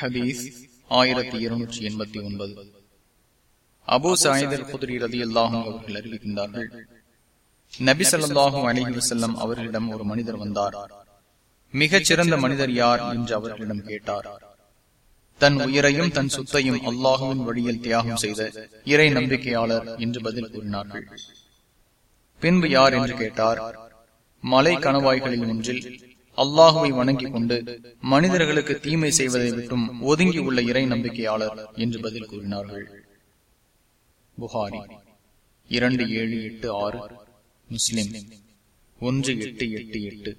ஹதீஸ் ஆயிரத்தி இருநூற்றி எண்பத்தி ஒன்பது. அபு சாயிதர் குதிரி ரதி அல்லாஹும் அவர்கள் அறிவிக்கின்றார்கள் நபி சொல்லாஹும் அலிஹி வசல்லம் அவர்களிடம் ஒரு மனிதர் வந்தார். மிகச் சிறந்த மனிதர் யார்? என்று அவர்களிடம் கேட்டார். தன் உயிரையும் தன் சொத்தையும் அல்லாஹுவின் வழியில் தியாகம் செய்த இறை நம்பிக்கையாளர் என்று பதில் கூறினார்கள். பின்பு யார்? என்று கேட்டார். மலை கணவாய்களில் ஒன்றில் அல்லாஹுவை வணங்கிக் கொண்டு மனிதர்களுக்கு தீமை செய்வதை விட்டும் ஒதுங்கி உள்ள இறை நம்பிக்கையாளர் என்று பதில் கூறினார்கள். புகாரி இரண்டு ஏழு எட்டு ஆறு முஸ்லிம் ஒன்று எட்டு எட்டு எட்டு.